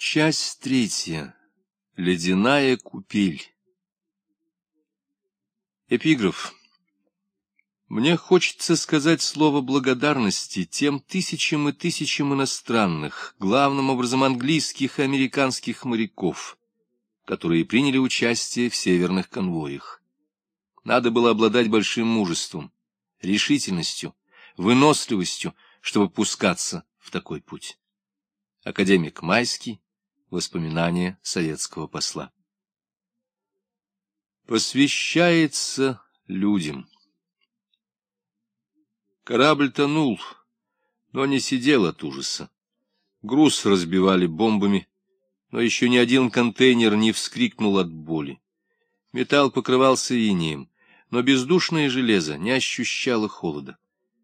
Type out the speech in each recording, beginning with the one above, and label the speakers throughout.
Speaker 1: Часть третья. Ледяная купель. Эпиграф. Мне хочется сказать слово благодарности тем тысячам и тысячам иностранных, главным образом английских и американских моряков, которые приняли участие в северных конвоях. Надо было обладать большим мужеством, решительностью, выносливостью, чтобы пускаться в такой путь. Академик Майский Воспоминания советского посла. Посвящается людям. Корабль тонул, но не сидел от ужаса. Груз разбивали бомбами, но еще ни один контейнер не вскрикнул от боли. Металл покрывался инеем, но бездушное железо не ощущало холода.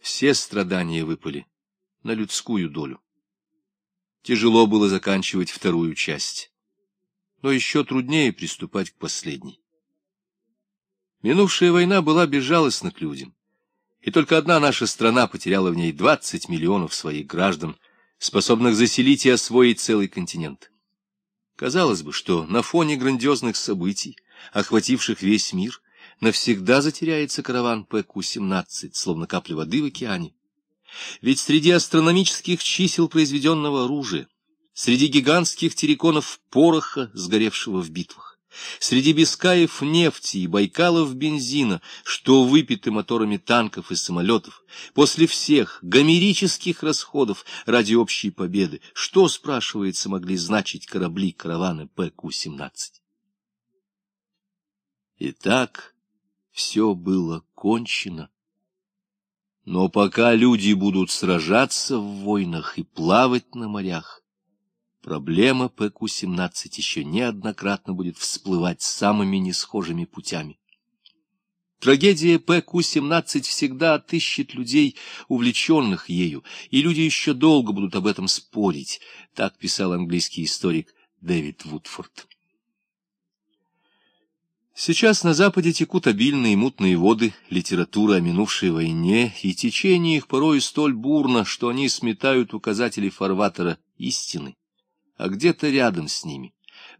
Speaker 1: Все страдания выпали на людскую долю. Тяжело было заканчивать вторую часть, но еще труднее приступать к последней. Минувшая война была безжалостна к людям, и только одна наша страна потеряла в ней 20 миллионов своих граждан, способных заселить и освоить целый континент. Казалось бы, что на фоне грандиозных событий, охвативших весь мир, навсегда затеряется караван PQ-17, словно капля воды в океане. Ведь среди астрономических чисел произведенного оружия, среди гигантских терриконов пороха, сгоревшего в битвах, среди бескаев нефти и байкалов бензина, что выпиты моторами танков и самолетов, после всех гомерических расходов ради общей победы, что, спрашивается, могли значить корабли каравана PQ-17? Итак, все было кончено. Но пока люди будут сражаться в войнах и плавать на морях, проблема PQ-17 еще неоднократно будет всплывать самыми несхожими путями. Трагедия PQ-17 всегда отыщет людей, увлеченных ею, и люди еще долго будут об этом спорить, так писал английский историк Дэвид Вудфорд. Сейчас на Западе текут обильные мутные воды литературы о минувшей войне, и течение их порой столь бурно, что они сметают указатели фарватера истины. А где-то рядом с ними,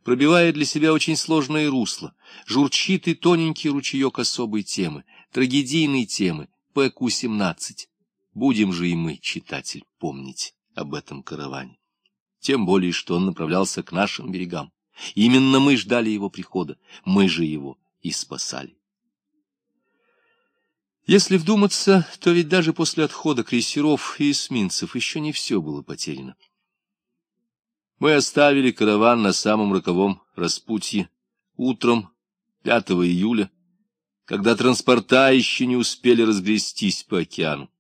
Speaker 1: пробивая для себя очень сложное русло, журчит и тоненький ручеек особой темы, трагедийной темы, ПК-17. Будем же и мы, читатель, помнить об этом караване. Тем более, что он направлялся к нашим берегам. Именно мы ждали его прихода, мы же его и спасали. Если вдуматься, то ведь даже после отхода крейсеров и эсминцев еще не все было потеряно. Мы оставили караван на самом роковом распутье утром 5 июля, когда транспорта еще не успели разгрестись по океану.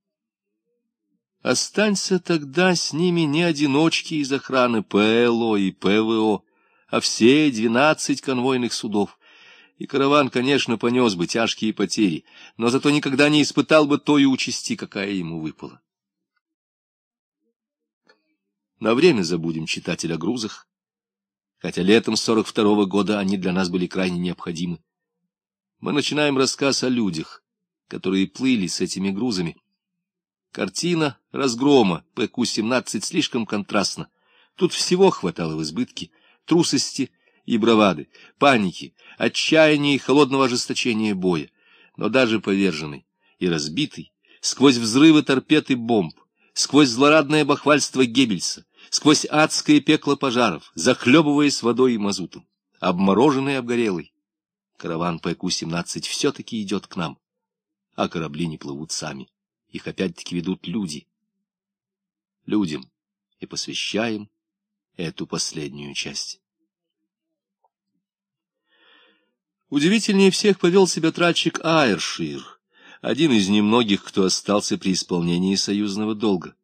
Speaker 1: Останься тогда с ними не одиночки из охраны ПЛО и ПВО, а все двенадцать конвойных судов. И караван, конечно, понес бы тяжкие потери, но зато никогда не испытал бы той участи, какая ему выпала. На время забудем читатель о грузах, хотя летом сорок второго года они для нас были крайне необходимы. Мы начинаем рассказ о людях, которые плыли с этими грузами. Картина разгрома ПК-17 слишком контрастна. Тут всего хватало в избытке — трусости и бравады, паники, отчаяния и холодного ожесточения боя. Но даже поверженный и разбитый, сквозь взрывы торпед и бомб, сквозь злорадное бахвальство Геббельса, сквозь адское пекло пожаров, захлебываясь водой и мазутом, обмороженный и обгорелый, караван ПК-17 все-таки идет к нам, а корабли не плывут сами, их опять-таки ведут люди. Людям и посвящаем эту последнюю часть. Удивительнее всех повел себя тральщик Айршир, один из немногих, кто остался при исполнении союзного долга.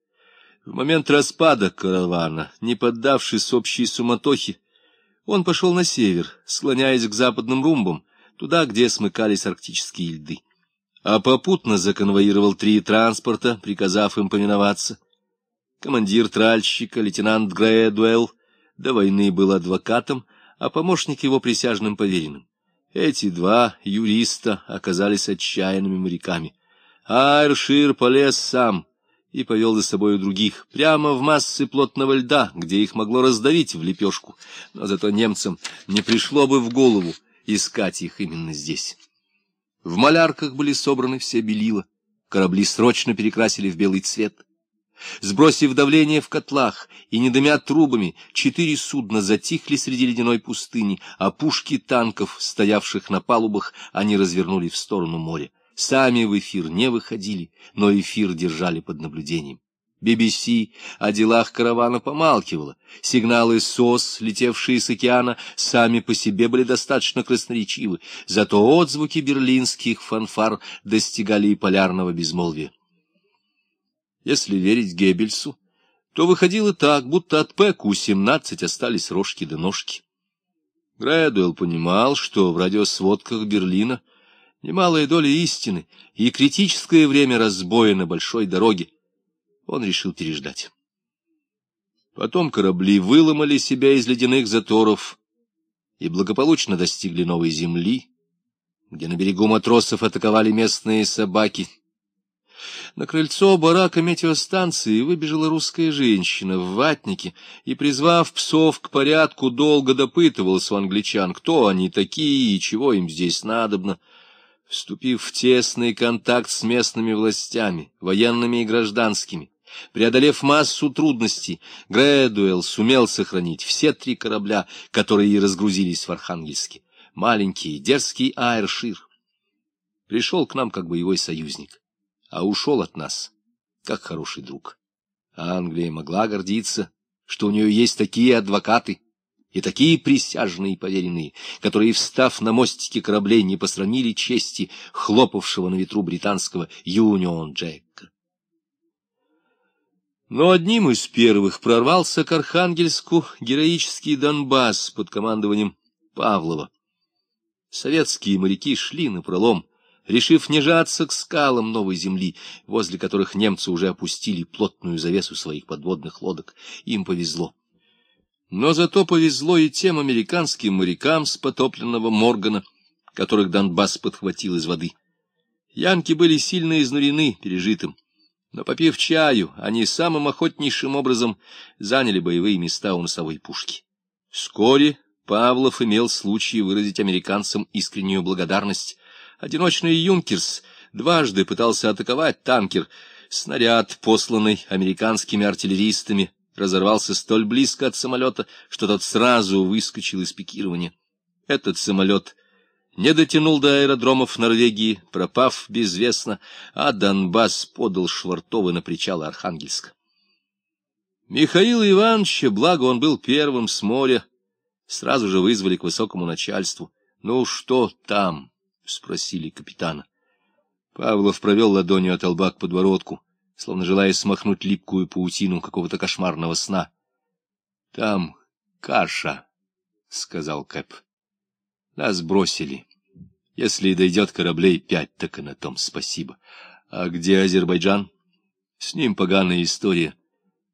Speaker 1: В момент распада каравана, не поддавшись общей суматохе, он пошел на север, склоняясь к западным румбам, туда, где смыкались арктические льды. А попутно законвоировал три транспорта, приказав им поминоваться — Командир тральщика, лейтенант Грэдуэлл, до войны был адвокатом, а помощник его присяжным поверенным. Эти два юриста оказались отчаянными моряками. Айршир полез сам и повел за собою других прямо в массы плотного льда, где их могло раздавить в лепешку, но зато немцам не пришло бы в голову искать их именно здесь. В малярках были собраны все белила, корабли срочно перекрасили в белый цвет. Сбросив давление в котлах и не дымя трубами, четыре судна затихли среди ледяной пустыни, а пушки танков, стоявших на палубах, они развернули в сторону моря. Сами в эфир не выходили, но эфир держали под наблюдением. BBC о делах каравана помалкивала. Сигналы СОС, летевшие с океана, сами по себе были достаточно красноречивы, зато отзвуки берлинских фанфар достигали и полярного безмолвия. Если верить Геббельсу, то выходило так, будто от ПК-17 остались рожки да ножки. Грэдуэлл понимал, что в радиосводках Берлина немалая доля истины и критическое время разбоя на большой дороге. Он решил переждать. Потом корабли выломали себя из ледяных заторов и благополучно достигли новой земли, где на берегу матросов атаковали местные собаки. На крыльцо барака метеостанции выбежала русская женщина в ватнике и, призвав псов к порядку, долго допытывалась у англичан, кто они такие и чего им здесь надобно. Вступив в тесный контакт с местными властями, военными и гражданскими, преодолев массу трудностей, Грэдуэлл сумел сохранить все три корабля, которые и разгрузились в Архангельске. Маленький, дерзкий Айршир. Пришел к нам как боевой союзник, а ушел от нас, как хороший друг. А Англия могла гордиться, что у нее есть такие адвокаты, и такие присяжные поверенные, которые, встав на мостике кораблей, не посрамили чести хлопавшего на ветру британского Юнион Джека. Но одним из первых прорвался к Архангельску героический Донбасс под командованием Павлова. Советские моряки шли на пролом, решив не жаться к скалам новой земли, возле которых немцы уже опустили плотную завесу своих подводных лодок. Им повезло. Но зато повезло и тем американским морякам с потопленного Моргана, которых Донбасс подхватил из воды. Янки были сильно изнурены пережитым, но, попив чаю, они самым охотнейшим образом заняли боевые места у носовой пушки. Вскоре Павлов имел случай выразить американцам искреннюю благодарность. Одиночный «Юнкерс» дважды пытался атаковать танкер. Снаряд, посланный американскими артиллеристами, разорвался столь близко от самолета, что тот сразу выскочил из пикирования. Этот самолет не дотянул до аэродромов Норвегии, пропав безвестно, а Донбасс подал Швартовы на причал Архангельска. Михаила Ивановича, благо он был первым с моря, сразу же вызвали к высокому начальству. — Ну, что там? — спросили капитана. Павлов провел ладонью от лба к подбородку словно желая смахнуть липкую паутину какого-то кошмарного сна. — Там каша, — сказал Кэп. — Нас бросили. Если дойдет кораблей пять, так и на том спасибо. А где Азербайджан? С ним поганая история.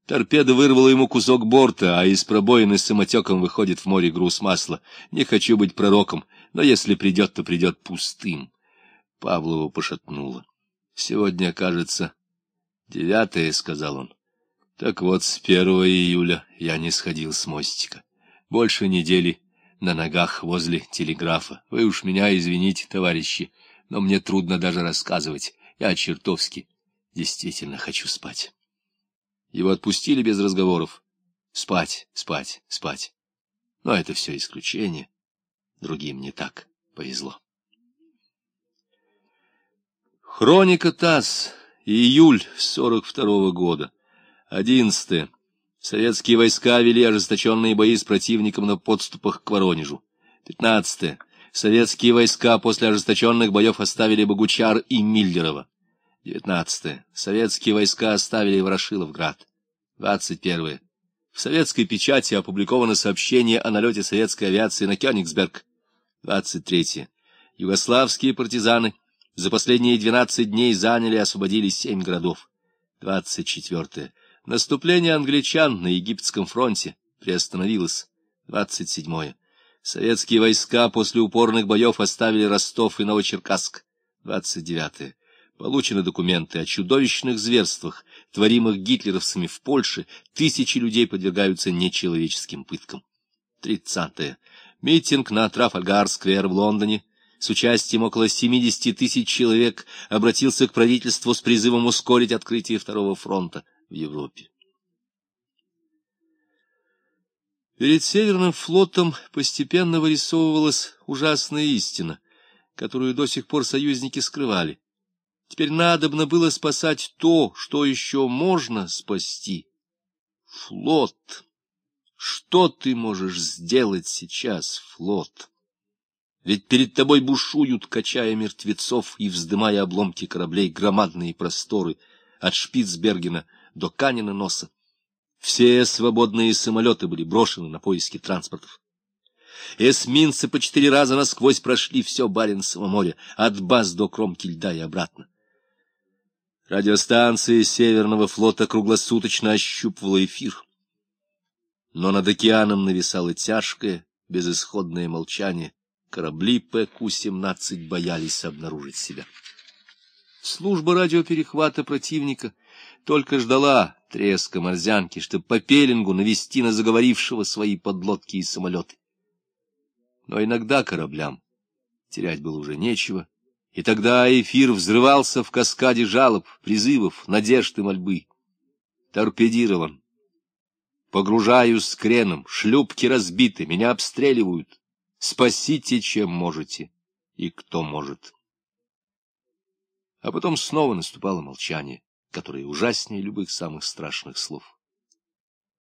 Speaker 1: Торпеда вырвала ему кусок борта, а из пробоины с самотеком выходит в море груз масла. Не хочу быть пророком, но если придет, то придет пустым. Павлову пошатнуло. Сегодня, кажется, Девятое, — сказал он. Так вот, с первого июля я не сходил с мостика. Больше недели на ногах возле телеграфа. Вы уж меня извините, товарищи, но мне трудно даже рассказывать. Я чертовски действительно хочу спать. Его отпустили без разговоров. Спать, спать, спать. Но это все исключение. Другим не так повезло. Хроника ТАСС Июль 42 -го года. Одиннадцатое. Советские войска вели ожесточенные бои с противником на подступах к Воронежу. Пятнадцатое. Советские войска после ожесточенных боев оставили Богучар и Миллерова. Девятнадцатое. Советские войска оставили Ворошиловград. Двадцать первое. В советской печати опубликовано сообщение о налете советской авиации на Кёнигсберг. Двадцать третье. Югославские партизаны за последние двенадцать дней заняли и освободили семь городов. Двадцать четвертое. Наступление англичан на египетском фронте приостановилось. Двадцать седьмое. Советские войска после упорных боев оставили Ростов и Новочеркасск. Двадцать девятое. Получены документы о чудовищных зверствах, творимых гитлеровцами в Польше, тысячи людей подвергаются нечеловеческим пыткам. Тридцатое. Митинг на Трафальгар-сквер в Лондоне с участием около 70 тысяч человек обратился к правительству с призывом ускорить открытие Второго фронта в Европе. Перед Северным флотом постепенно вырисовывалась ужасная истина, которую до сих пор союзники скрывали. Теперь надобно было спасать то, что еще можно спасти. Флот. Что ты можешь сделать сейчас, флот? Ведь перед тобой бушуют, качая мертвецов и вздымая обломки кораблей, громадные просторы от Шпицбергена до Канина носа. Все свободные самолеты были брошены на поиски транспортов. Эсминцы по четыре раза насквозь прошли все Баренцево море, от баз до кромки льда и обратно. Радиостанция Северного флота круглосуточно ощупывала эфир. Но над океаном нависало тяжкое, безысходное молчание. Корабли ПК-17 боялись обнаружить себя. Служба радиоперехвата противника только ждала треска морзянки, чтобы по пеленгу навести на заговорившего свои подлодки и самолеты. Но иногда кораблям терять было уже нечего, и тогда эфир взрывался в каскаде жалоб, призывов, надежд и мольбы. Торпедирован. Погружаюсь с креном, шлюпки разбиты, меня обстреливают. Спасите, чем можете, и кто может. А потом снова наступало молчание, которое ужаснее любых самых страшных слов.